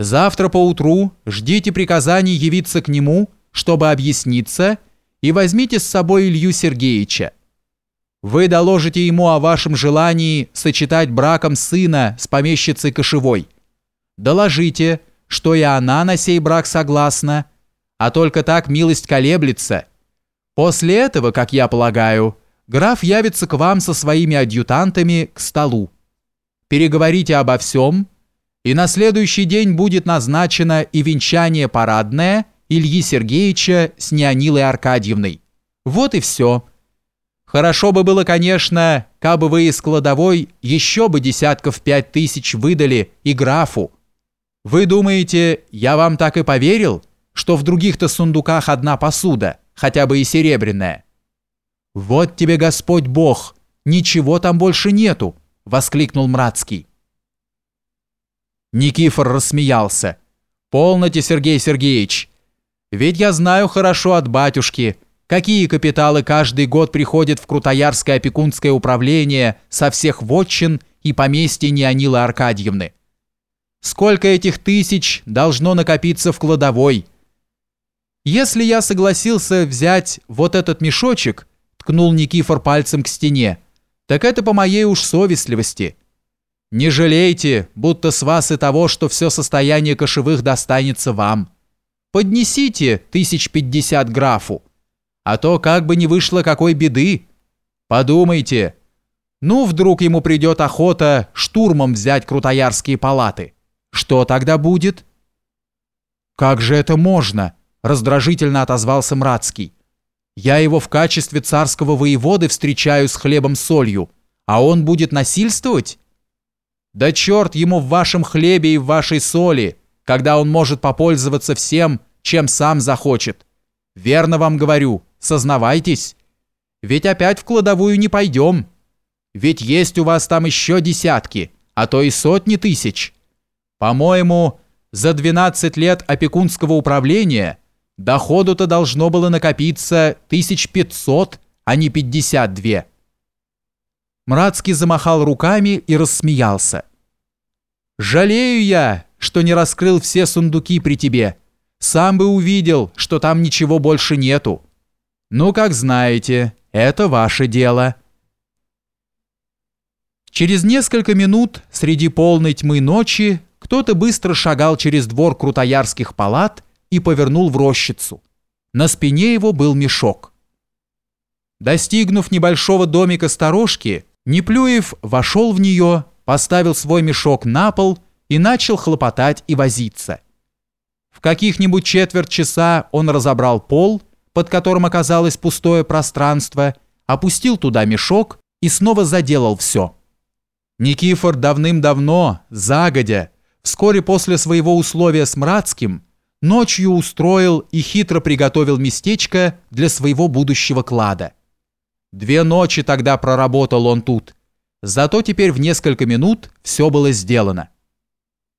Завтра поутру ждите приказаний явиться к нему, чтобы объясниться, и возьмите с собой Илью Сергеевича. Вы доложите ему о вашем желании сочетать браком сына с помещицей Кошевой. Доложите, что и она на сей брак согласна, а только так милость колеблется. После этого, как я полагаю, граф явится к вам со своими адъютантами к столу. Переговорите обо всем, и на следующий день будет назначено и венчание парадное Ильи Сергеевича с Неонилой Аркадьевной. Вот и все. Хорошо бы было, конечно, кабы вы из кладовой еще бы десятков пять тысяч выдали и графу. Вы думаете, я вам так и поверил, что в других-то сундуках одна посуда, хотя бы и серебряная? Вот тебе Господь Бог, ничего там больше нету, воскликнул Мрацкий. Никифор рассмеялся. «Полноте, Сергей Сергеевич. Ведь я знаю хорошо от батюшки, какие капиталы каждый год приходят в Крутоярское опекунское управление со всех вотчин и поместья Неонилы Аркадьевны. Сколько этих тысяч должно накопиться в кладовой? Если я согласился взять вот этот мешочек, ткнул Никифор пальцем к стене, так это по моей уж совестливости». Не жалейте, будто с вас и того, что все состояние кошевых достанется вам. Поднесите тысяч пятьдесят графу, а то как бы не вышло какой беды. Подумайте, ну вдруг ему придет охота штурмом взять крутоярские палаты. Что тогда будет? Как же это можно? Раздражительно отозвался Мрацкий. Я его в качестве царского воеводы встречаю с хлебом-солью, а он будет насильствовать? Да черт ему в вашем хлебе и в вашей соли, когда он может попользоваться всем, чем сам захочет. Верно вам говорю, сознавайтесь. Ведь опять в кладовую не пойдем. Ведь есть у вас там еще десятки, а то и сотни тысяч. По-моему, за 12 лет опекунского управления доходу-то должно было накопиться 1500, а не 52. Мрацкий замахал руками и рассмеялся. «Жалею я, что не раскрыл все сундуки при тебе. Сам бы увидел, что там ничего больше нету. Ну, как знаете, это ваше дело». Через несколько минут среди полной тьмы ночи кто-то быстро шагал через двор крутоярских палат и повернул в рощицу. На спине его был мешок. Достигнув небольшого домика сторожки, Неплюев вошел в нее, поставил свой мешок на пол и начал хлопотать и возиться. В каких-нибудь четверть часа он разобрал пол, под которым оказалось пустое пространство, опустил туда мешок и снова заделал все. Никифор давным-давно, загодя, вскоре после своего условия с Мрацким, ночью устроил и хитро приготовил местечко для своего будущего клада – Две ночи тогда проработал он тут. Зато теперь в несколько минут все было сделано.